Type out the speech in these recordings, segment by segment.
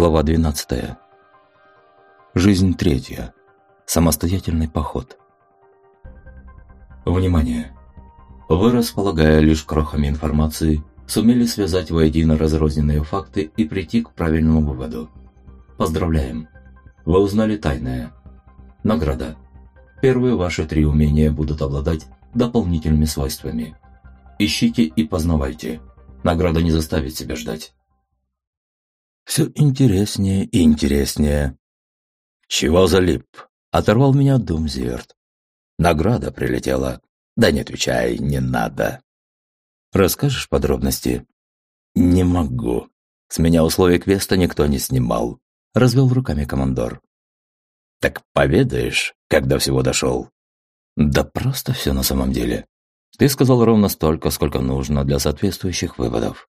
Глава 12. Жизнь третья. Самостоятельный поход. Внимание! Вы, располагая лишь крохами информации, сумели связать воедино разрозненные факты и прийти к правильному выводу. Поздравляем! Вы узнали тайное. Награда. Первые ваши три умения будут обладать дополнительными свойствами. Ищите и познавайте. Награда не заставит себя ждать. Все интереснее и интереснее. «Чего залип?» – оторвал меня Думзиверт. «Награда прилетела. Да не отвечай, не надо». «Расскажешь подробности?» «Не могу. С меня условия квеста никто не снимал», – развел руками командор. «Так поведаешь, когда всего дошел?» «Да просто все на самом деле. Ты сказал ровно столько, сколько нужно для соответствующих выводов».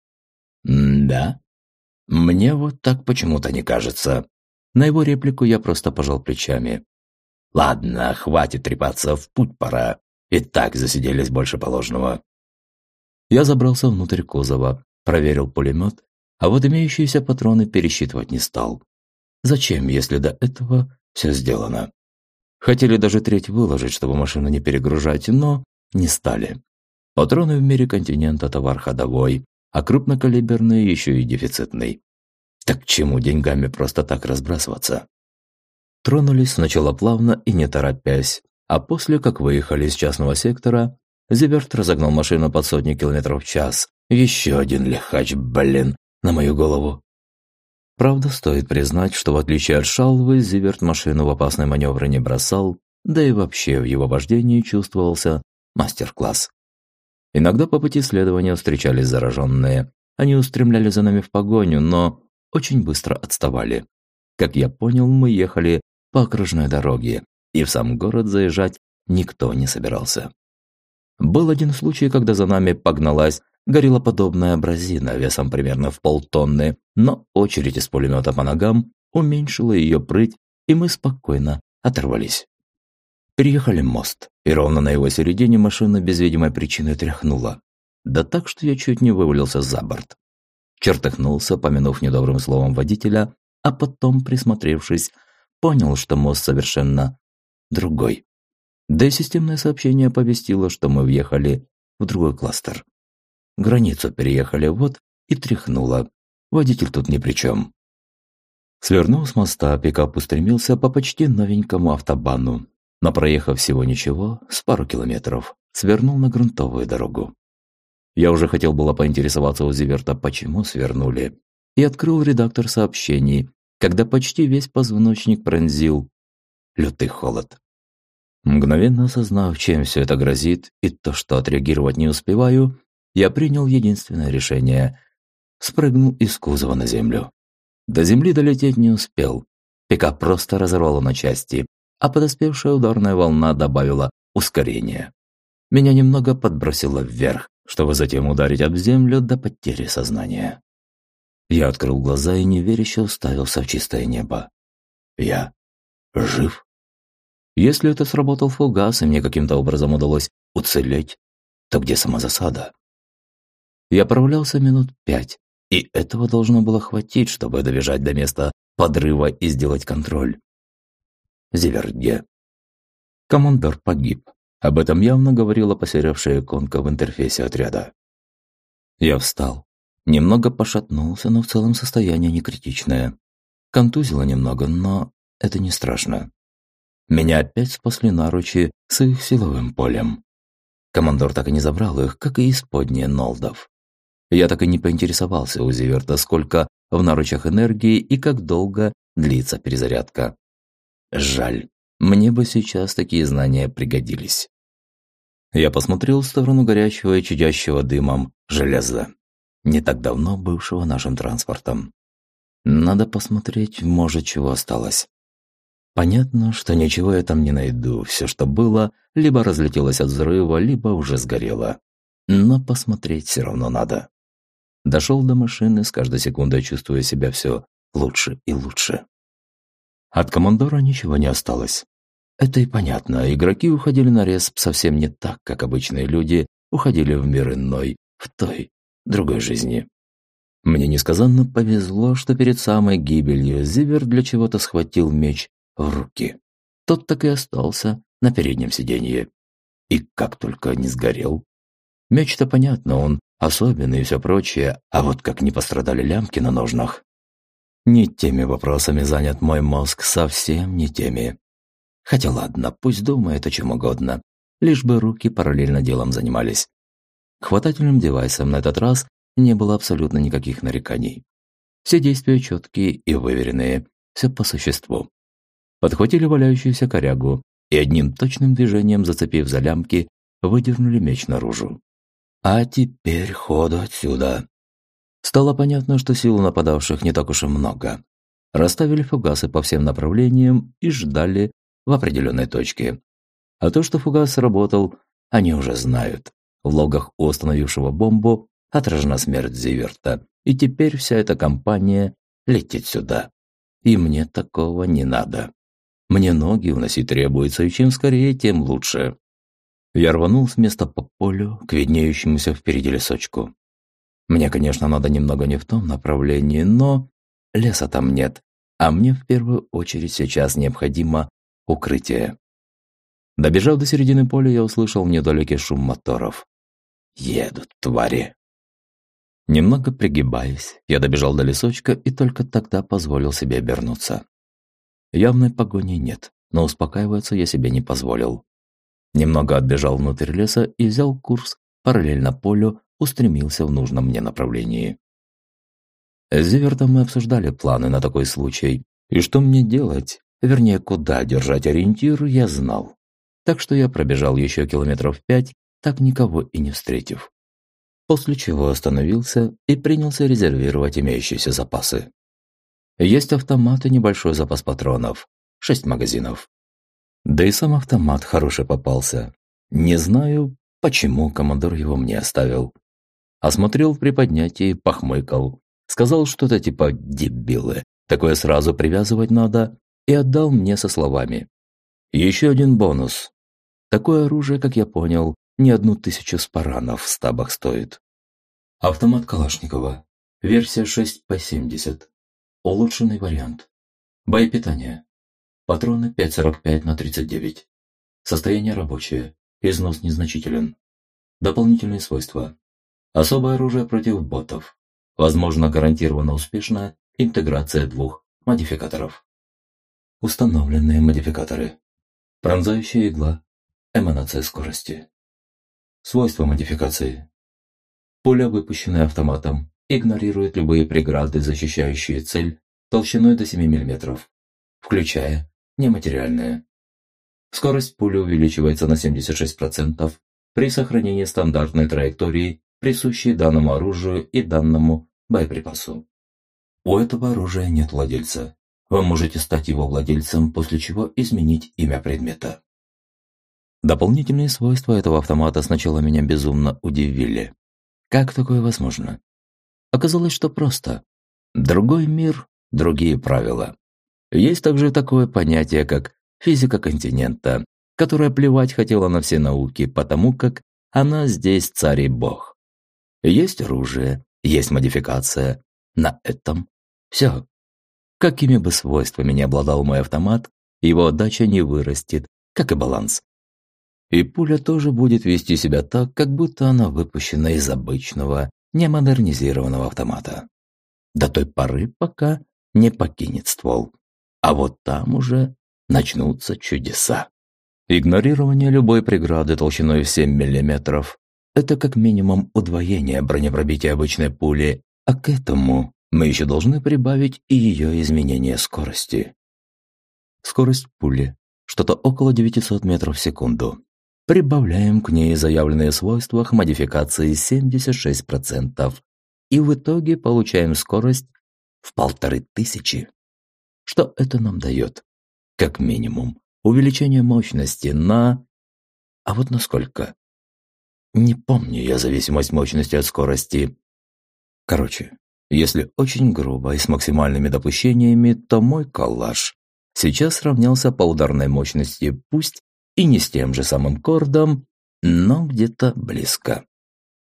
«Да?» Мне вот так почему-то не кажется. На его реплику я просто пожал плечами. Ладно, хватит трепаться, в путь пора. И так засиделись больше положенного. Я забрался внутрь кузова, проверил пулемет, а вот имеющиеся патроны пересчитывать не стал. Зачем, если до этого все сделано? Хотели даже треть выложить, чтобы машину не перегружать, но не стали. Патроны в мире континента товар ходовой, а крупнокалиберный еще и дефицитный. Так чему деньгами просто так разбрасываться? Тронулись сначала плавно и не торопясь, а после, как выехали из частного сектора, Зиверт разогнал машину под сотни километров в час. Еще один лихач, блин, на мою голову. Правда, стоит признать, что в отличие от Шалвы, Зиверт машину в опасные маневры не бросал, да и вообще в его вождении чувствовался мастер-класс. Иногда по пути следования встречались зараженные. Они устремляли за нами в погоню, но очень быстро отставали. Как я понял, мы ехали по окружной дороге, и в сам город заезжать никто не собирался. Был один случай, когда за нами погналась гориллоподобная бразина весом примерно в полтонны, но очередь из пулемета по ногам уменьшила ее прыть, и мы спокойно оторвались. Переехали мост, и ровно на его середине машина без видимой причины тряхнула. Да так, что я чуть не вывалился за борт. Чертыхнулся, помянув недобрым словом водителя, а потом, присмотревшись, понял, что мост совершенно другой. Да и системное сообщение оповестило, что мы въехали в другой кластер. Границу переехали вот и тряхнуло. Водитель тут ни при чем. Свернув с моста, пикап устремился по почти новенькому автобану, но проехав всего ничего, с пару километров, свернул на грунтовую дорогу. Я уже хотел было поинтересоваться у Зиверта, почему свернули, и открыл редактор сообщений, когда почти весь позвоночник пронзил лютый холод. Мгновенно осознав, чем все это грозит, и то, что отреагировать не успеваю, я принял единственное решение – спрыгнул из кузова на землю. До земли долететь не успел. Пикап просто разорвало на части, а подоспевшая ударная волна добавила ускорение. Меня немного подбросило вверх, чтобы затем ударить об землю до потери сознания. Я открыл глаза и неверяще уставился в чистое небо. Я жив? Если это сработал фугас, и мне каким-то образом удалось уцелеть, то где сама засада? Я провалялся минут пять, и этого должно было хватить, чтобы добежать до места подрыва и сделать контроль. Зиверге. Командор погиб. Об этом явно говорила посеревшая иконка в интерфейсе отряда. Я встал. Немного пошатнулся, но в целом состояние не критичное. Контузило немного, но это не страшно. Меня опять спасли наручи с их силовым полем. Командор так и не забрал их, как и исподние Нолдов. Я так и не поинтересовался у Зиверта, сколько в наручах энергии и как долго длится перезарядка. Жаль, мне бы сейчас такие знания пригодились. Я посмотрел в сторону горячего и чадящего дымом железа, не так давно бывшего нашим транспортом. Надо посмотреть, может, чего осталось. Понятно, что ничего я там не найду. Все, что было, либо разлетелось от взрыва, либо уже сгорело. Но посмотреть все равно надо. Дошел до машины, с каждой секундой чувствуя себя все лучше и лучше. От командора ничего не осталось. Это и понятно, игроки уходили на респ совсем не так, как обычные люди уходили в мир иной, в той, другой жизни. Мне несказанно повезло, что перед самой гибелью Зивер для чего-то схватил меч в руки. Тот так и остался на переднем сиденье. И как только не сгорел. Меч-то понятно, он особенный и все прочее, а вот как не пострадали лямки на ножнах. Не теми вопросами занят мой мозг, совсем не теми. Хотя ладно, пусть думает о чем угодно, лишь бы руки параллельно делом занимались. Хватательным девайсом на этот раз не было абсолютно никаких нареканий. Все действия четкие и выверенные, все по существу. Подхватили валяющуюся корягу и одним точным движением, зацепив за лямки, выдернули меч наружу. А теперь ходу отсюда. Стало понятно, что сил нападавших не так уж и много. Расставили фугасы по всем направлениям и ждали в определенной точке. А то, что фугас работал, они уже знают. В логах у установившего бомбу отражена смерть Зиверта, и теперь вся эта компания летит сюда. И мне такого не надо. Мне ноги уносить требуется, и чем скорее, тем лучше. Я рванул с места по полю к виднеющемуся впереди лесочку. Мне, конечно, надо немного не в том направлении, но леса там нет, а мне в первую очередь сейчас необходимо укрытие. Добежав до середины поля, я услышал недалекий шум моторов. Едут, твари. Немного пригибаясь, я добежал до лесочка и только тогда позволил себе обернуться. Явной погони нет, но успокаиваться я себе не позволил. Немного отбежал внутрь леса и взял курс параллельно полю, устремился в нужном мне направлении. С Зивертом мы обсуждали планы на такой случай, и что мне делать, вернее, куда держать ориентир, я знал. Так что я пробежал еще километров пять, так никого и не встретив. После чего остановился и принялся резервировать имеющиеся запасы. Есть автомат и небольшой запас патронов. Шесть магазинов. Да и сам автомат хороший попался. Не знаю, почему командор его мне оставил. Осмотрел в приподнятии, похмыкал. Сказал что-то типа «дебилы». Такое сразу привязывать надо. И отдал мне со словами. Еще один бонус. Такое оружие, как я понял, не одну тысячу спаранов в стабах стоит. Автомат Калашникова. Версия 6 по 70. Улучшенный вариант. Боепитание. Патроны 5,45 на 39. Состояние рабочее. Износ незначителен. Дополнительные свойства. Особое оружие против ботов. Возможно гарантированно успешная интеграция двух модификаторов. Установленные модификаторы. Пронзающая игла. Эманация скорости. Свойства модификации. Пуля, выпущенная автоматом, игнорирует любые преграды, защищающие цель толщиной до 7 мм, включая нематериальные. Скорость пули увеличивается на 76% при сохранении стандартной траектории, присущей данному оружию и данному боеприпасу. У этого оружия нет владельца. Вы можете стать его владельцем, после чего изменить имя предмета. Дополнительные свойства этого автомата сначала меня безумно удивили. Как такое возможно? Оказалось, что просто. Другой мир, другие правила. Есть также такое понятие, как физика континента, которая плевать хотела на все науки, потому как она здесь царь и бог. Есть оружие, есть модификация. На этом все. Какими бы свойствами ни обладал мой автомат, его отдача не вырастет, как и баланс. И пуля тоже будет вести себя так, как будто она выпущена из обычного, немодернизированного автомата. До той поры, пока не покинет ствол. А вот там уже начнутся чудеса. Игнорирование любой преграды толщиной в 7 мм – это как минимум удвоение бронепробития обычной пули, а к этому мы еще должны прибавить и ее изменение скорости. Скорость пули – что-то около 900 метров в секунду прибавляем к ней заявленные свойства модификации 76%, и в итоге получаем скорость в полторы тысячи. Что это нам дает? Как минимум, увеличение мощности на... А вот насколько? Не помню я зависимость мощности от скорости. Короче, если очень грубо и с максимальными допущениями, то мой коллаж сейчас равнялся по ударной мощности пусть и не с тем же самым кордом, но где-то близко.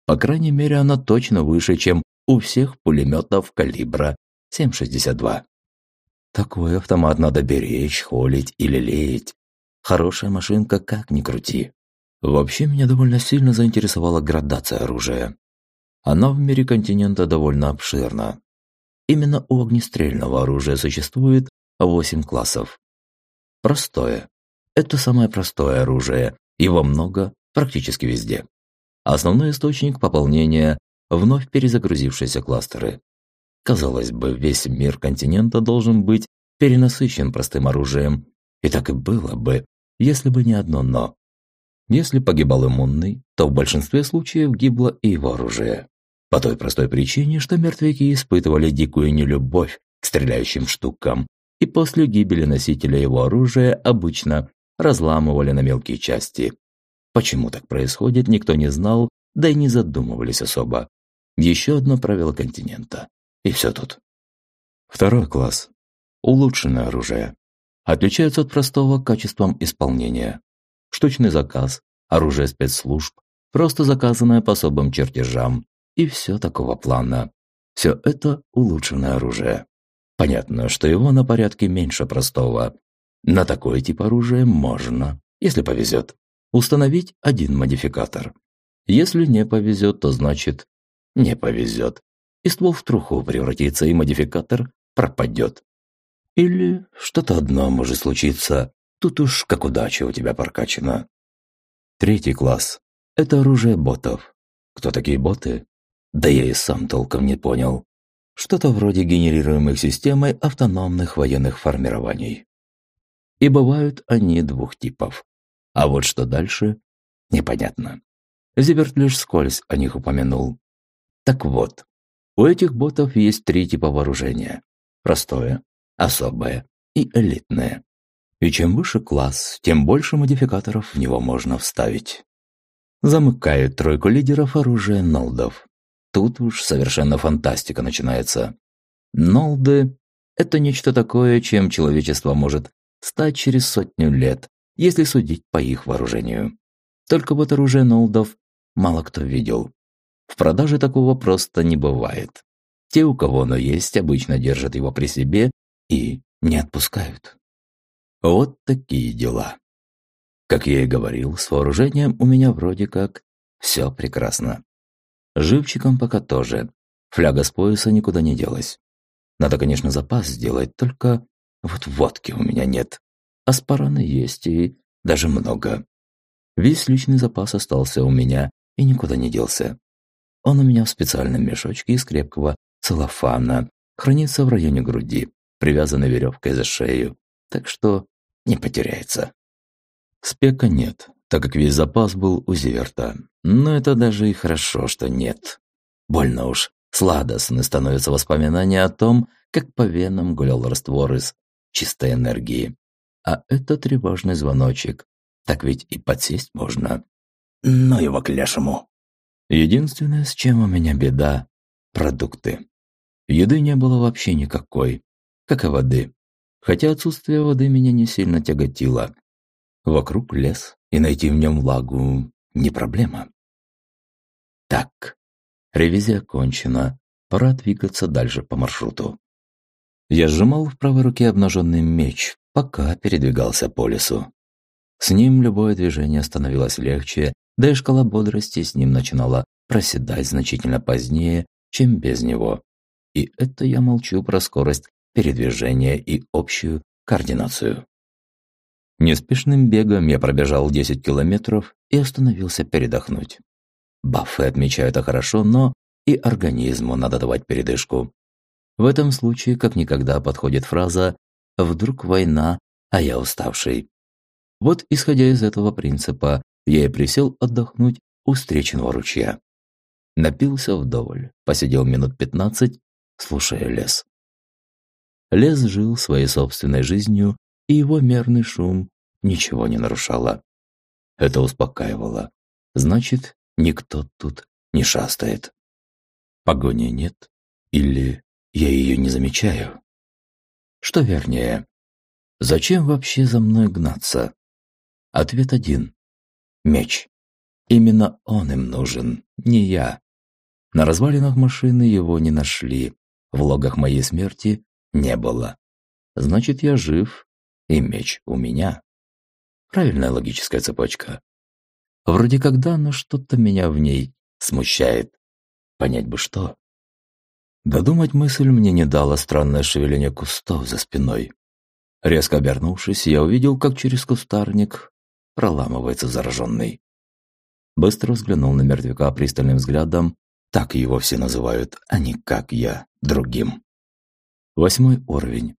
По крайней мере, она точно выше, чем у всех пулеметов калибра 7,62. Такой автомат надо беречь, холить или леять. Хорошая машинка, как ни крути. Вообще, меня довольно сильно заинтересовала градация оружия. Она в мире континента довольно обширна. Именно у огнестрельного оружия существует 8 классов. Простое. Это самое простое оружие. Его много практически везде. Основной источник пополнения – вновь перезагрузившиеся кластеры. Казалось бы, весь мир континента должен быть перенасыщен простым оружием. И так и было бы, если бы не одно «но». Если погибал иммунный, то в большинстве случаев гибло и его оружие. По той простой причине, что мертвяки испытывали дикую нелюбовь к стреляющим штукам, и после гибели носителя его оружия обычно разламывали на мелкие части. Почему так происходит, никто не знал, да и не задумывались особо. Еще одно правило континента. И все тут. Второй класс. Улучшенное оружие. Отличается от простого качеством исполнения. Штучный заказ, оружие спецслужб, просто заказанное по особым чертежам, и все такого плана. Все это улучшенное оружие. Понятно, что его на порядке меньше простого. На такой тип оружия можно, если повезет, установить один модификатор. Если не повезет, то значит не повезет. И ствол в труху превратится, и модификатор пропадет. Или что-то одно может случиться. Тут уж как удача у тебя прокачана. Третий класс. Это оружие ботов. Кто такие боты? Да я и сам толком не понял. Что-то вроде генерируемых системой автономных военных формирований. И бывают они двух типов. А вот что дальше, непонятно. Зиверт лишь скользь о них упомянул. Так вот, у этих ботов есть три типа вооружения. Простое, особое и элитное. И чем выше класс, тем больше модификаторов в него можно вставить. Замыкают тройку лидеров оружие нолдов. Тут уж совершенно фантастика начинается. Нолды – это нечто такое, чем человечество может стать через сотню лет, если судить по их вооружению. Только вот оружие нолдов мало кто видел. В продаже такого просто не бывает. Те, у кого оно есть, обычно держат его при себе и не отпускают. Вот такие дела. Как я и говорил, с вооружением у меня вроде как все прекрасно. Живчиком пока тоже. Фляга с пояса никуда не делась. Надо, конечно, запас сделать, только вот водки у меня нет. А спараны есть и даже много. Весь личный запас остался у меня и никуда не делся. Он у меня в специальном мешочке из крепкого целлофана, хранится в районе груди, привязанной веревкой за шею, так что не потеряется. Спека нет, так как весь запас был у Зиверта. Но это даже и хорошо, что нет. Больно уж сладостны становятся воспоминания о том, как по венам гулял раствор из чистой энергии. А это тревожный звоночек. Так ведь и подсесть можно. Но его к лешему. Единственное, с чем у меня беда – продукты. Еды не было вообще никакой, как и воды. Хотя отсутствие воды меня не сильно тяготило. Вокруг лес, и найти в нем влагу не проблема. Так, ревизия окончена, пора двигаться дальше по маршруту. Я сжимал в правой руке обнаженный меч, пока передвигался по лесу. С ним любое движение становилось легче, да и шкала бодрости с ним начинала проседать значительно позднее, чем без него. И это я молчу про скорость передвижения и общую координацию. Неспешным бегом я пробежал 10 километров и остановился передохнуть. Баффы отмечаю это хорошо, но и организму надо давать передышку. В этом случае как никогда подходит фраза «вдруг война, а я уставший». Вот исходя из этого принципа, я и присел отдохнуть у встреченного ручья. Напился вдоволь, посидел минут пятнадцать, слушая лес. Лес жил своей собственной жизнью, и его мерный шум ничего не нарушало. Это успокаивало. Значит, никто тут не шастает. Погони нет, или я ее не замечаю? Что вернее, зачем вообще за мной гнаться? Ответ один. Меч. Именно он им нужен, не я. На развалинах машины его не нашли, в логах моей смерти не было. Значит, я жив, и меч у меня. Правильная логическая цепочка. Вроде как да, но что-то меня в ней смущает. Понять бы что. Додумать мысль мне не дало странное шевеление кустов за спиной. Резко обернувшись, я увидел, как через кустарник проламывается зараженный. Быстро взглянул на мертвяка пристальным взглядом, так его все называют, а не как я, другим. Восьмой уровень.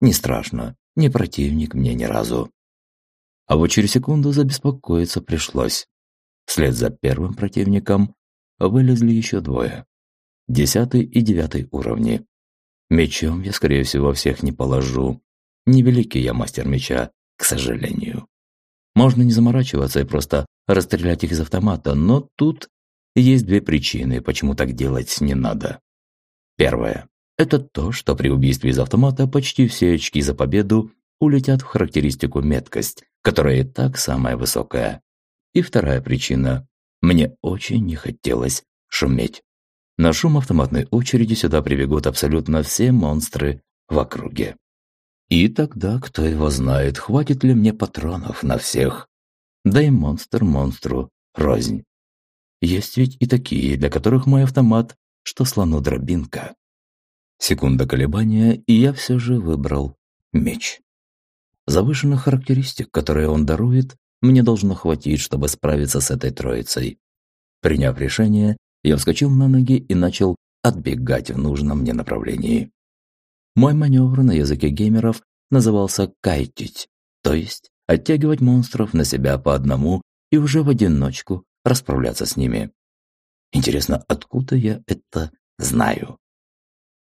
Не страшно, не противник мне ни разу. А вот через секунду забеспокоиться пришлось. Вслед за первым противником вылезли еще двое. Десятый и девятый уровни. Мечом я, скорее всего, всех не положу. Невеликий я мастер меча, к сожалению. Можно не заморачиваться и просто расстрелять их из автомата, но тут есть две причины, почему так делать не надо. Первое. Это то, что при убийстве из автомата почти все очки за победу улетят в характеристику меткость, которая и так самая высокая. И вторая причина. Мне очень не хотелось шуметь. На шум автоматной очереди сюда прибегут абсолютно все монстры в округе. И тогда, кто его знает, хватит ли мне патронов на всех. Да и монстр монстру рознь. Есть ведь и такие, для которых мой автомат, что слону дробинка. Секунда колебания, и я все же выбрал меч. Завышенных характеристик, которые он дарует, мне должно хватить, чтобы справиться с этой троицей. Приняв решение, я вскочил на ноги и начал отбегать в нужном мне направлении. Мой маневр на языке геймеров назывался «кайтить», то есть оттягивать монстров на себя по одному и уже в одиночку расправляться с ними. Интересно, откуда я это знаю?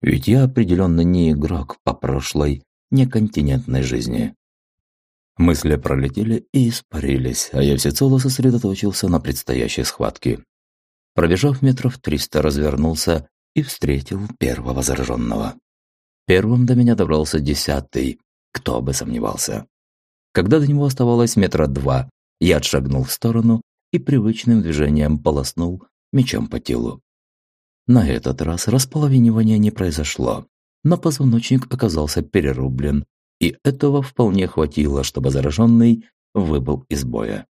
Ведь я определенно не игрок по прошлой, неконтинентной жизни. Мысли пролетели и испарились, а я всецело сосредоточился на предстоящей схватке. Пробежав метров триста, развернулся и встретил первого зараженного. Первым до меня добрался десятый, кто бы сомневался. Когда до него оставалось метра два, я отшагнул в сторону и привычным движением полоснул мечом по телу. На этот раз располовинивания не произошло, но позвоночник оказался перерублен, и этого вполне хватило, чтобы зараженный выбыл из боя.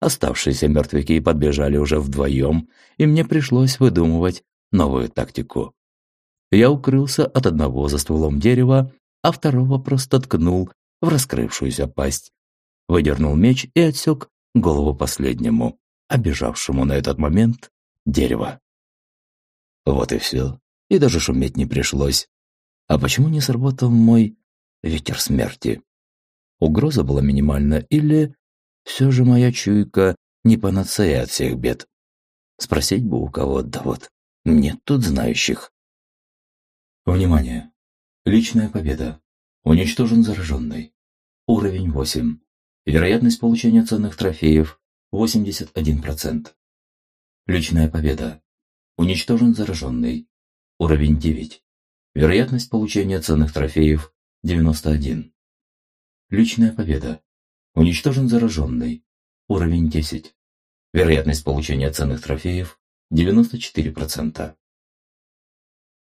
Оставшиеся мертвяки подбежали уже вдвоем, и мне пришлось выдумывать новую тактику. Я укрылся от одного за стволом дерева, а второго просто ткнул в раскрывшуюся пасть. Выдернул меч и отсек голову последнему, обижавшему на этот момент дерево. Вот и все. И даже шуметь не пришлось. А почему не сработал мой ветер смерти? Угроза была минимальна или все же моя чуйка не панацея от всех бед? Спросить бы у кого, да вот, нет тут знающих. Внимание! Личная победа. Уничтожен зараженный. Уровень 8. Вероятность получения ценных трофеев 81%. Личная победа. Уничтожен зараженный. Уровень 9. Вероятность получения ценных трофеев 91. Личная победа. Уничтожен зараженный. Уровень 10. Вероятность получения ценных трофеев 94%.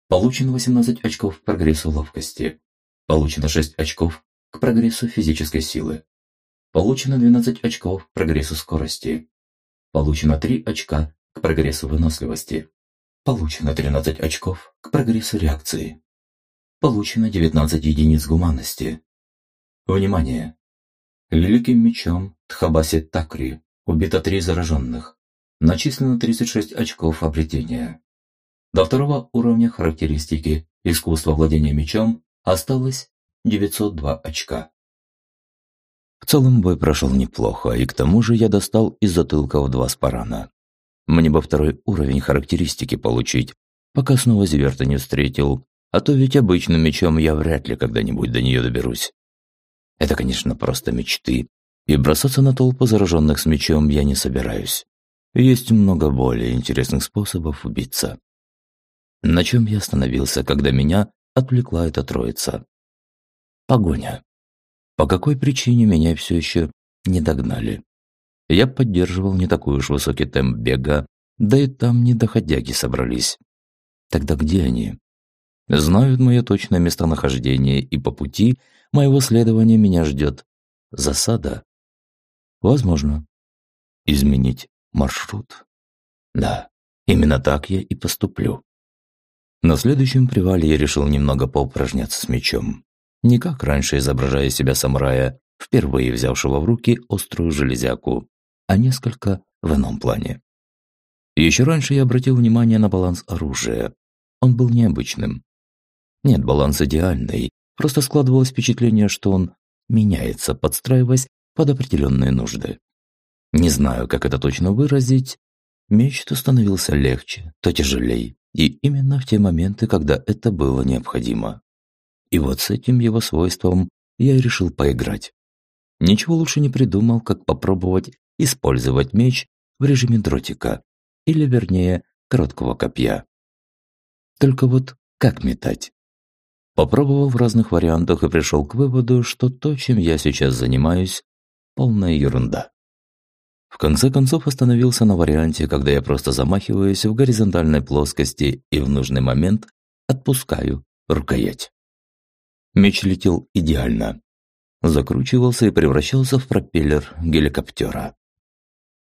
Получено 18 очков к прогрессу ловкости. Получено 6 очков к прогрессу физической силы. Получено 12 очков к прогрессу скорости. Получено 3 очка к прогрессу выносливости. Получено 13 очков к прогрессу реакции. Получено 19 единиц гуманности. Внимание! Великим мечом Тхабаси Такри убито 3 зараженных. Начислено 36 очков обретения. До второго уровня характеристики искусства владения мечом осталось 902 очка. В целом бой прошел неплохо, и к тому же я достал из затылка в два спарана. Мне бы второй уровень характеристики получить, пока снова Зверта не встретил, а то ведь обычным мечом я вряд ли когда-нибудь до нее доберусь. Это, конечно, просто мечты, и бросаться на толпу зараженных с мечом я не собираюсь. Есть много более интересных способов убиться. На чем я остановился, когда меня отвлекла эта троица? Погоня. По какой причине меня все еще не догнали? Я поддерживал не такой уж высокий темп бега, Да и там не доходяги собрались. Тогда где они? Знают мое точное местонахождение, и по пути моего следования меня ждет засада. Возможно. Изменить маршрут. Да, именно так я и поступлю. На следующем привале я решил немного поупражняться с мечом. Не как раньше изображая себя самурая, впервые взявшего в руки острую железяку, а несколько в ином плане. Еще раньше я обратил внимание на баланс оружия. Он был необычным. Нет, баланс идеальный, просто складывалось впечатление, что он меняется, подстраиваясь под определенные нужды. Не знаю, как это точно выразить. Меч то становился легче, то тяжелее, и именно в те моменты, когда это было необходимо. И вот с этим его свойством я и решил поиграть. Ничего лучше не придумал, как попробовать использовать меч в режиме дротика, или вернее, короткого копья. Только вот как метать? Попробовал в разных вариантах и пришел к выводу, что то, чем я сейчас занимаюсь, полная ерунда. В конце концов остановился на варианте, когда я просто замахиваюсь в горизонтальной плоскости и в нужный момент отпускаю рукоять. Меч летел идеально. Закручивался и превращался в пропеллер геликоптера.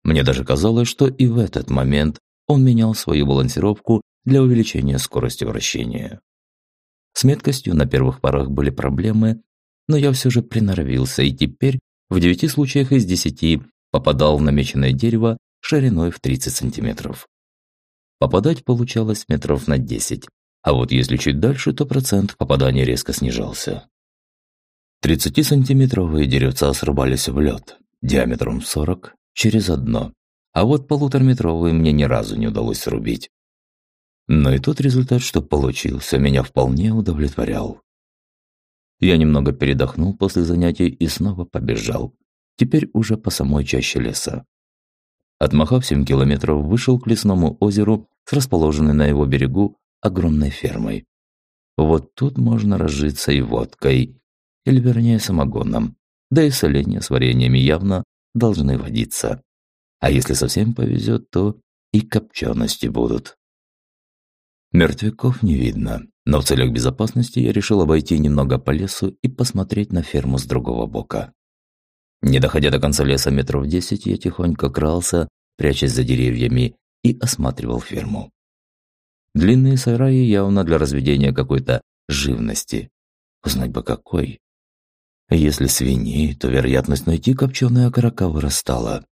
Мне даже казалось, что и в этот момент он менял свою балансировку для увеличения скорости вращения. С меткостью на первых порах были проблемы, но я все же приноровился и теперь в девяти случаях из десяти попадал в намеченное дерево шириной в 30 сантиметров. Попадать получалось метров на 10, а вот если чуть дальше, то процент попадания резко снижался. 30-сантиметровые деревца срубались в лед, диаметром 40, через одно, а вот полутораметровые мне ни разу не удалось срубить. Но и тот результат, что получился, меня вполне удовлетворял. Я немного передохнул после занятий и снова побежал, теперь уже по самой чаще леса. Отмахав 7 километров, вышел к лесному озеру с расположенной на его берегу огромной фермой. Вот тут можно разжиться и водкой, или вернее самогоном, да и соленья с вареньями явно должны водиться. А если совсем повезет, то и копчености будут. Мертвяков не видно, но в целях безопасности я решил обойти немного по лесу и посмотреть на ферму с другого бока. Не доходя до конца леса метров десять, я тихонько крался, прячась за деревьями, и осматривал ферму. Длинные сараи явно для разведения какой-то живности. Узнать бы какой. Если свиней, то вероятность найти копченые окорока вырастала.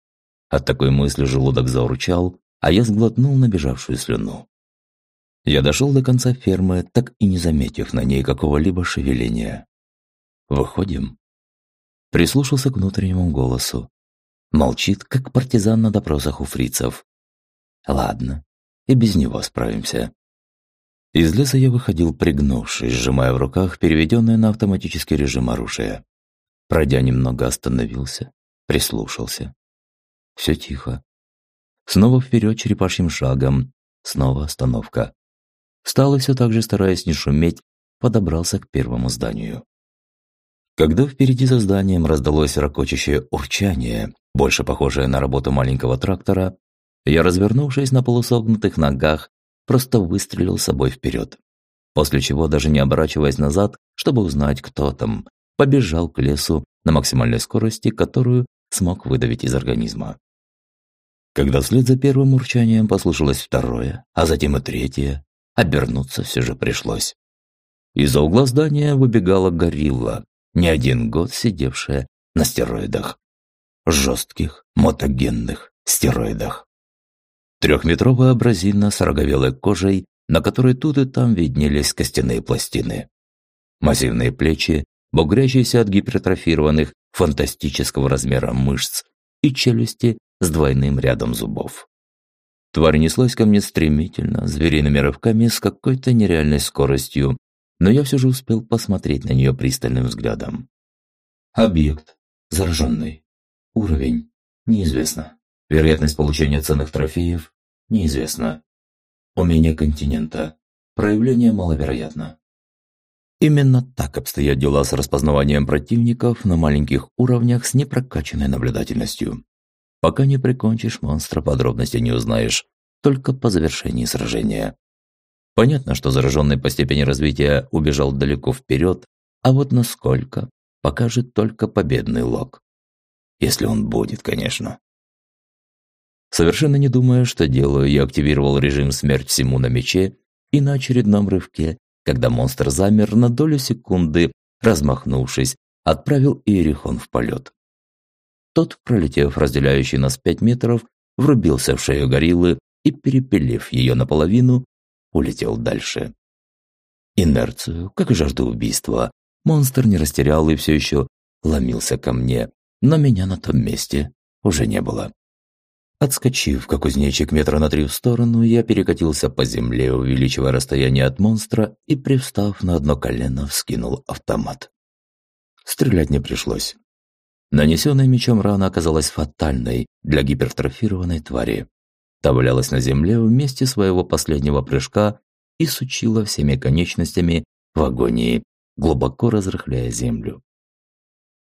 От такой мысли желудок заурчал, а я сглотнул набежавшую слюну. Я дошел до конца фермы, так и не заметив на ней какого-либо шевеления. «Выходим?» Прислушался к внутреннему голосу. Молчит, как партизан на допросах у фрицев. «Ладно, и без него справимся. Из леса я выходил пригнувшись, сжимая в руках переведенное на автоматический режим оружие. Пройдя немного, остановился, прислушался. Все тихо. Снова вперед черепашьим шагом, снова остановка. Встал и все так же, стараясь не шуметь, подобрался к первому зданию. Когда впереди за зданием раздалось ракочащее урчание, больше похожее на работу маленького трактора, я, развернувшись на полусогнутых ногах, просто выстрелил собой вперед. После чего, даже не оборачиваясь назад, чтобы узнать, кто там, побежал к лесу на максимальной скорости, которую смог выдавить из организма. Когда вслед за первым урчанием послышалось второе, а затем и третье, обернуться все же пришлось. Из-за угла здания выбегала горилла, не один год сидевшая на стероидах. Жестких, мотогенных стероидах. Трехметровая абразина с роговелой кожей, на которой тут и там виднелись костяные пластины. Массивные плечи, бугрящиеся от гипертрофированных фантастического размера мышц и челюсти с двойным рядом зубов. Тварь неслась ко мне стремительно, звериными рывками с какой-то нереальной скоростью, но я все же успел посмотреть на нее пристальным взглядом. Объект. Зараженный. Уровень. Неизвестно. Вероятность получения ценных трофеев неизвестно. Умение континента. Проявление маловероятно. Именно так обстоят дела с распознаванием противников на маленьких уровнях с непрокачанной наблюдательностью. Пока не прикончишь монстра, подробности не узнаешь. только по завершении сражения. Понятно, что зараженный по степени развития убежал далеко вперед, а вот насколько, покажет только победный лог. Если он будет, конечно. Совершенно не думая, что делаю, я активировал режим «Смерть всему на мече» и на очередном рывке, когда монстр замер на долю секунды, размахнувшись, отправил Иерихон в полет. Тот, пролетев разделяющий нас пять метров, врубился в шею гориллы и, перепилив ее наполовину, улетел дальше. Инерцию, как и жажду убийства, монстр не растерял и все еще ломился ко мне, но меня на том месте уже не было. Отскочив, как кузнечик метра на три в сторону, я перекатился по земле, увеличивая расстояние от монстра и, привстав на одно колено, вскинул автомат. Стрелять не пришлось. Нанесенная мечом рана оказалась фатальной для гипертрофированной твари. Та валялась на земле в месте своего последнего прыжка и сучила всеми конечностями в агонии, глубоко разрыхляя землю.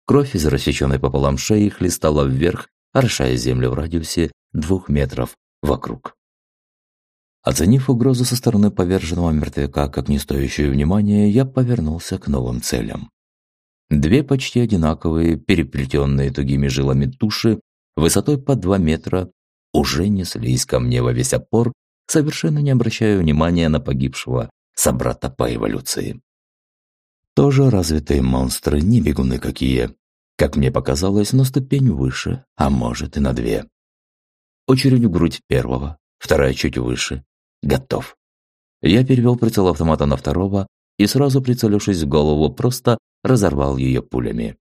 Кровь из рассеченной пополам шеи хлестала вверх, орошая землю в радиусе двух метров вокруг. Оценив угрозу со стороны поверженного мертвяка как не стоящую внимания, я повернулся к новым целям. Две почти одинаковые, переплетенные тугими жилами туши, высотой по два метра, уже неслись ко мне во весь опор, совершенно не обращая внимания на погибшего собрата по эволюции. Тоже развитые монстры, не бегуны какие. Как мне показалось, на ступень выше, а может и на две. Очередь в грудь первого, вторая чуть выше. Готов. Я перевел прицел автомата на второго и сразу прицелившись в голову, просто разорвал ее пулями.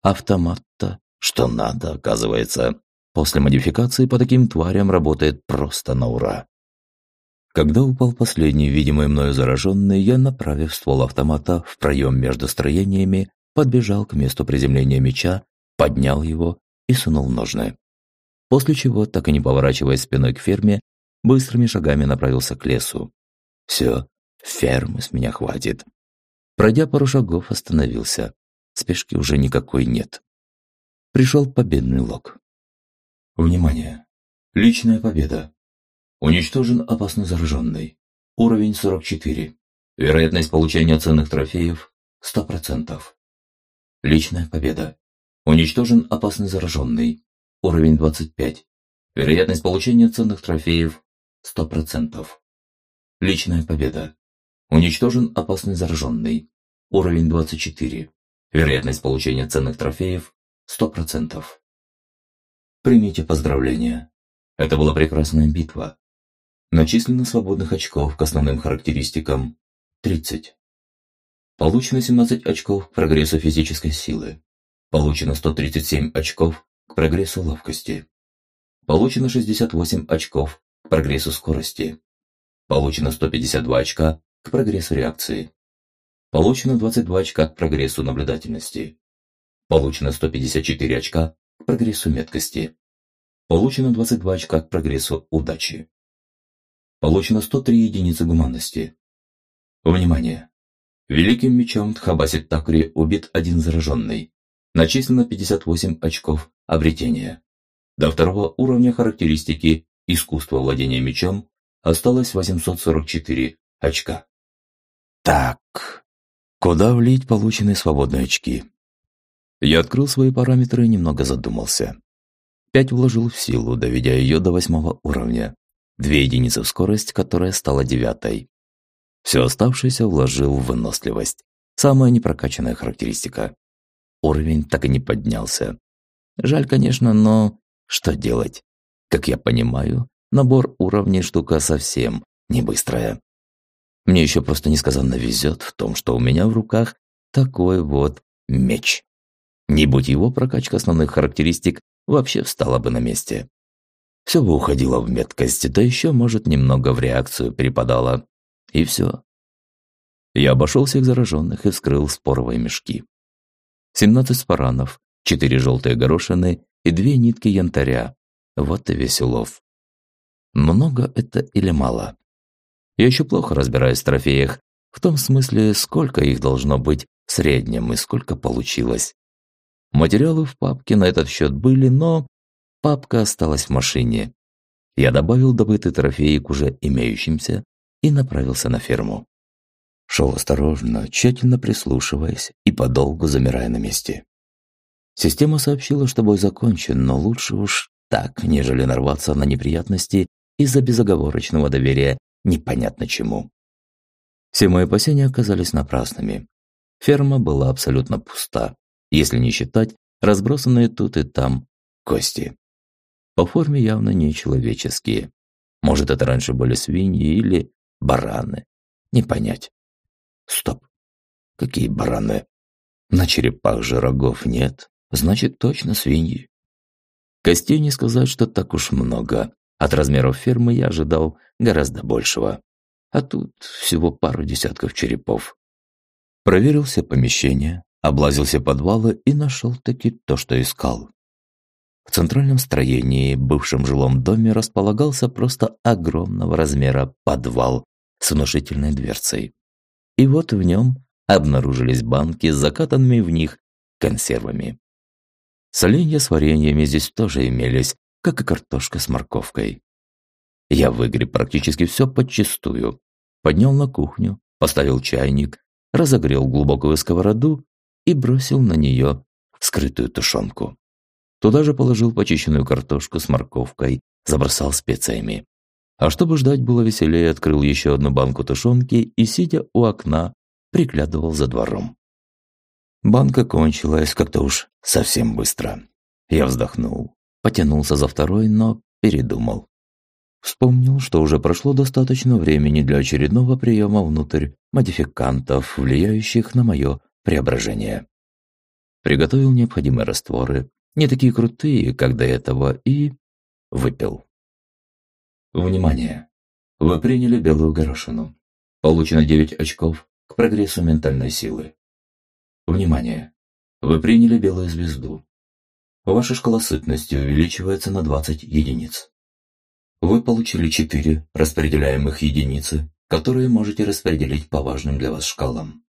Автомат-то, что надо, оказывается. После модификации по таким тварям работает просто на ура. Когда упал последний, видимый мною зараженный, я, направив ствол автомата в проем между строениями, подбежал к месту приземления меча, поднял его и сунул в ножны. После чего, так и не поворачиваясь спиной к ферме, быстрыми шагами направился к лесу. Все, фермы с меня хватит. Пройдя пару шагов, остановился. Спешки уже никакой нет. Пришел победный лог. Внимание! Личная победа. Уничтожен опасный зараженный. Уровень 44. Вероятность получения ценных трофеев 100%. Личная победа. Уничтожен опасный зараженный. Уровень 25. Вероятность получения ценных трофеев 100%. Личная победа. Уничтожен опасный зараженный. Уровень 24. Вероятность получения ценных трофеев 100%. Примите поздравления. Это была прекрасная битва. Начислено свободных очков к основным характеристикам 30. Получено 17 очков к прогрессу физической силы. Получено 137 очков к прогрессу ловкости. Получено 68 очков к прогрессу скорости. Получено 152 очка к прогрессу реакции. Получено 22 очка к прогрессу наблюдательности. Получено 154 очка к прогрессу меткости. Получено 22 очка к прогрессу удачи. Получено 103 единицы гуманности. Внимание! Великим мечом Тхабасит Такри убит один зараженный. Начислено 58 очков обретения. До второго уровня характеристики искусство владения мечом осталось 844 очка. Так, куда влить полученные свободные очки? Я открыл свои параметры и немного задумался. Пять вложил в силу, доведя ее до восьмого уровня. Две единицы в скорость, которая стала девятой. Все оставшееся вложил в выносливость. Самая непрокачанная характеристика. Уровень так и не поднялся. Жаль, конечно, но что делать? Как я понимаю, набор уровней штука совсем не быстрая. Мне еще просто несказанно везет в том, что у меня в руках такой вот меч. Не будь его прокачка основных характеристик, вообще встала бы на месте. Все бы уходило в меткость, да еще, может, немного в реакцию перепадало. И все. Я обошел всех зараженных и вскрыл споровые мешки. 17 спаранов, 4 желтые горошины и 2 нитки янтаря. Вот и весь улов. Много это или мало? Я еще плохо разбираюсь в трофеях, в том смысле, сколько их должно быть в среднем и сколько получилось. Материалы в папке на этот счет были, но папка осталась в машине. Я добавил добытые трофеи к уже имеющимся и направился на ферму. Шел осторожно, тщательно прислушиваясь и подолгу замирая на месте. Система сообщила, что бой закончен, но лучше уж так, нежели нарваться на неприятности из-за безоговорочного доверия непонятно чему. Все мои опасения оказались напрасными. Ферма была абсолютно пуста, если не считать разбросанные тут и там кости. По форме явно не человеческие. Может, это раньше были свиньи или бараны. Не понять. Стоп. Какие бараны? На черепах же рогов нет. Значит, точно свиньи. Костей не сказать, что так уж много. От размеров фермы я ожидал гораздо большего. А тут всего пару десятков черепов. Проверил все помещения, облазил все подвалы и нашел таки то, что искал. В центральном строении, бывшем жилом доме, располагался просто огромного размера подвал с внушительной дверцей. И вот в нем обнаружились банки с закатанными в них консервами. Соленья с вареньями здесь тоже имелись, как и картошка с морковкой. Я выгреб практически все подчистую. Поднял на кухню, поставил чайник, разогрел глубокую сковороду и бросил на нее скрытую тушенку. Туда же положил почищенную картошку с морковкой, забросал специями. А чтобы ждать было веселее, открыл еще одну банку тушенки и, сидя у окна, приглядывал за двором. Банка кончилась как-то уж совсем быстро. Я вздохнул, потянулся за второй, но передумал. Вспомнил, что уже прошло достаточно времени для очередного приема внутрь модификантов, влияющих на мое преображение. Приготовил необходимые растворы, не такие крутые, как до этого, и выпил. Внимание! Вы приняли белую горошину. Получено 9 очков к прогрессу ментальной силы. Внимание! Вы приняли белую звезду. Ваша шкала сытности увеличивается на 20 единиц. Вы получили 4 распределяемых единицы, которые можете распределить по важным для вас шкалам.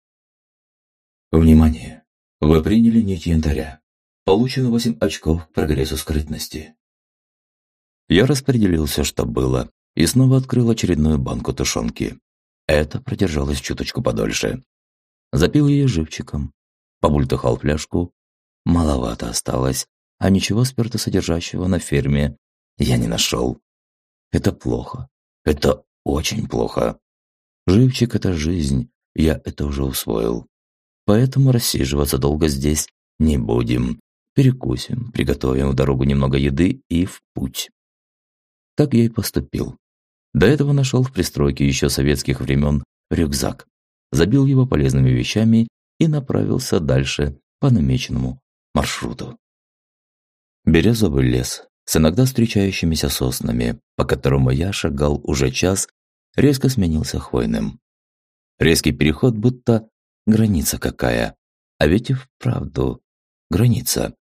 Внимание! Вы приняли нить янтаря. Получено 8 очков к прогрессу скрытности. Я распределил все, что было, и снова открыл очередную банку тушенки. Это продержалось чуточку подольше. Запил ее живчиком, побультыхал фляжку. Маловато осталось, а ничего спиртосодержащего на ферме я не нашел. Это плохо. Это очень плохо. Живчик – это жизнь, я это уже усвоил. Поэтому рассиживаться долго здесь не будем. Перекусим, приготовим в дорогу немного еды и в путь. Так я и поступил. До этого нашел в пристройке еще советских времен рюкзак, забил его полезными вещами и направился дальше по намеченному маршруту. Березовый лес с иногда встречающимися соснами, по которому я шагал уже час, резко сменился хвойным. Резкий переход, будто граница какая. А ведь и вправду граница.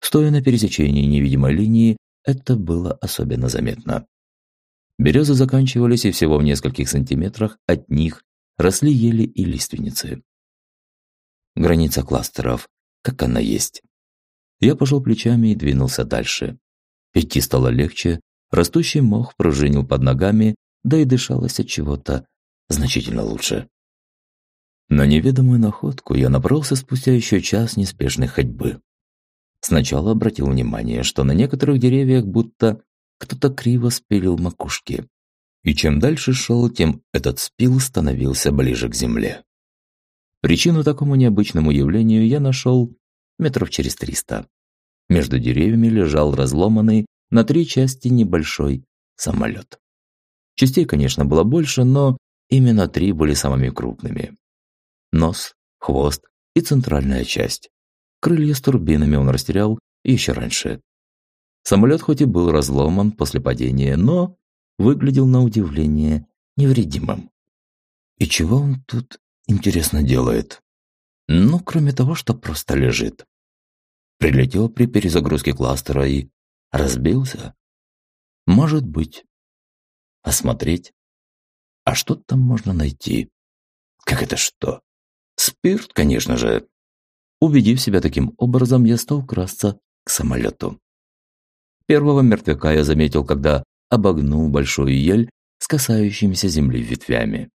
Стоя на пересечении невидимой линии, это было особенно заметно. Березы заканчивались, и всего в нескольких сантиметрах от них росли ели и лиственницы. Граница кластеров, как она есть. Я пожал плечами и двинулся дальше. Идти стало легче, растущий мох пружинил под ногами, да и дышалось от чего-то значительно лучше. На неведомую находку я набрался спустя еще час неспешной ходьбы. Сначала обратил внимание, что на некоторых деревьях будто кто-то криво спилил макушки. И чем дальше шел, тем этот спил становился ближе к земле. Причину такому необычному явлению я нашел метров через триста. Между деревьями лежал разломанный на три части небольшой самолет. Частей, конечно, было больше, но именно три были самыми крупными. Нос, хвост и центральная часть. Крылья с турбинами он растерял еще раньше. Самолет хоть и был разломан после падения, но выглядел на удивление невредимым. И чего он тут, интересно, делает? Ну, кроме того, что просто лежит. Прилетел при перезагрузке кластера и разбился? Может быть. Осмотреть? А что там можно найти? Как это что? Спирт, конечно же. Убедив себя таким образом, я стал красться к самолету. Первого мертвяка я заметил, когда обогнул большую ель с касающимися земли ветвями.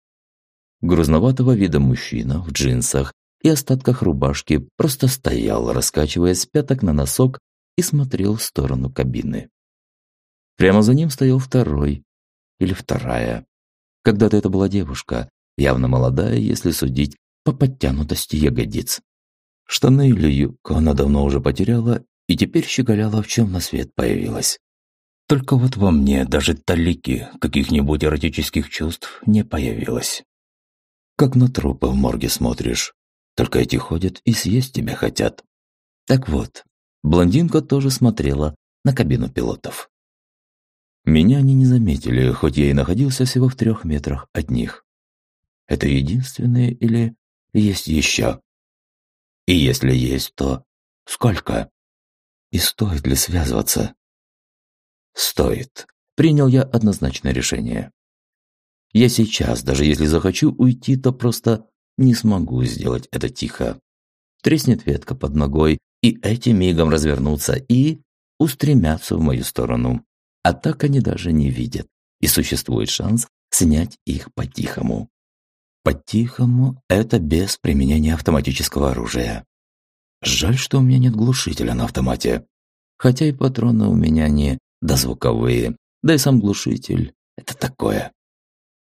Грузноватого вида мужчина в джинсах и остатках рубашки просто стоял, раскачиваясь с пяток на носок и смотрел в сторону кабины. Прямо за ним стоял второй или вторая. Когда-то это была девушка, явно молодая, если судить по подтянутости ягодиц. Штаны или юбку она давно уже потеряла и теперь щеголяла, в чем на свет появилась. Только вот во мне даже талики каких-нибудь эротических чувств не появилось. Как на трупы в морге смотришь. Только эти ходят и съесть тебя хотят. Так вот, блондинка тоже смотрела на кабину пилотов. Меня они не заметили, хоть я и находился всего в трех метрах от них. Это единственные или есть еще? И если есть, то сколько? И стоит ли связываться? Стоит. Принял я однозначное решение. Я сейчас, даже если захочу уйти, то просто не смогу сделать это тихо. Треснет ветка под ногой, и эти мигом развернутся и устремятся в мою сторону. А так они даже не видят, и существует шанс снять их по-тихому. По-тихому – это без применения автоматического оружия. Жаль, что у меня нет глушителя на автомате. Хотя и патроны у меня не дозвуковые, да и сам глушитель – это такое.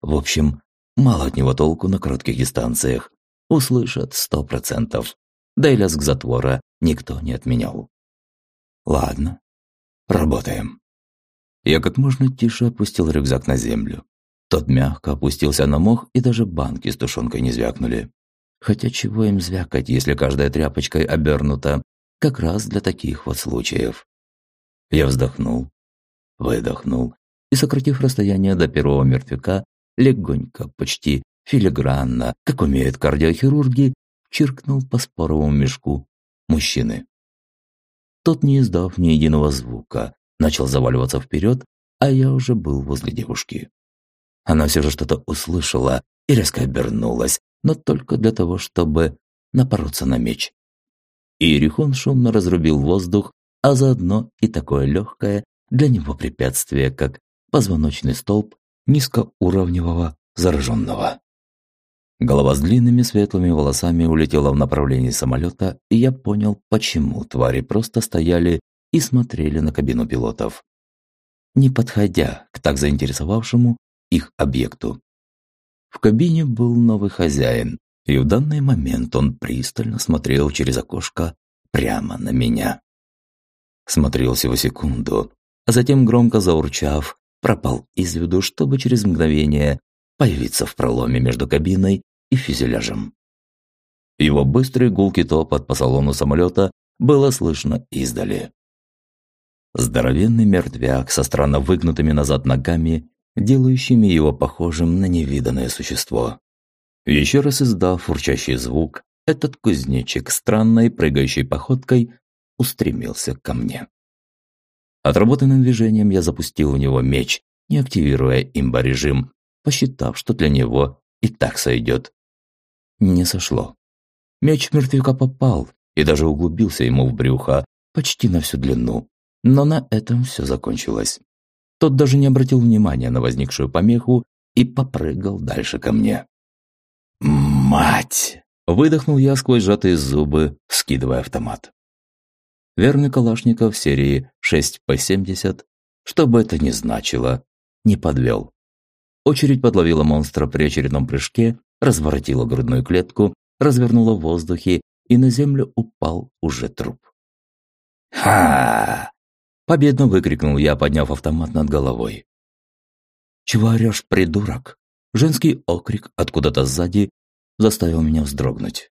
В общем, мало от него толку на коротких дистанциях. Услышат сто процентов. Да и лязг затвора никто не отменял. Ладно, работаем. Я как можно тише опустил рюкзак на землю. Тот мягко опустился на мох, и даже банки с тушенкой не звякнули. Хотя чего им звякать, если каждая тряпочкой обернута, как раз для таких вот случаев. Я вздохнул, выдохнул и, сократив расстояние до первого мертвяка, легонько, почти филигранно, как умеют кардиохирурги, чиркнул по споровому мешку мужчины. Тот, не издав ни единого звука, начал заваливаться вперед, а я уже был возле девушки. Она все же что-то услышала и резко обернулась, но только для того, чтобы напороться на меч. Иерихон шумно разрубил воздух, а заодно и такое легкое для него препятствие, как позвоночный столб низкоуровневого зараженного. Голова с длинными светлыми волосами улетела в направлении самолета, и я понял, почему твари просто стояли и смотрели на кабину пилотов, не подходя к так заинтересовавшему их объекту. В кабине был новый хозяин, и в данный момент он пристально смотрел через окошко прямо на меня. Смотрел всего секунду, а затем, громко заурчав, пропал из виду, чтобы через мгновение появиться в проломе между кабиной и фюзеляжем. Его быстрый гулкий топот по салону самолета было слышно издали. Здоровенный мертвяк со странно выгнутыми назад ногами, делающими его похожим на невиданное существо. Еще раз издав урчащий звук, этот кузнечик странной прыгающей походкой устремился ко мне. Отработанным движением я запустил в него меч, не активируя имба-режим, посчитав, что для него и так сойдет. Не сошло. Меч мертвяка попал и даже углубился ему в брюхо почти на всю длину, но на этом все закончилось. Тот даже не обратил внимания на возникшую помеху и попрыгал дальше ко мне. «Мать!» – выдохнул я сквозь сжатые зубы, скидывая автомат. Верный Калашников серии 6П70, что бы это ни значило, не подвел. Очередь подловила монстра при очередном прыжке, разворотила грудную клетку, развернула в воздухе, и на землю упал уже труп. «Ха!» Победно выкрикнул я, подняв автомат над головой. «Чего орешь, придурок?» Женский окрик откуда-то сзади заставил меня вздрогнуть.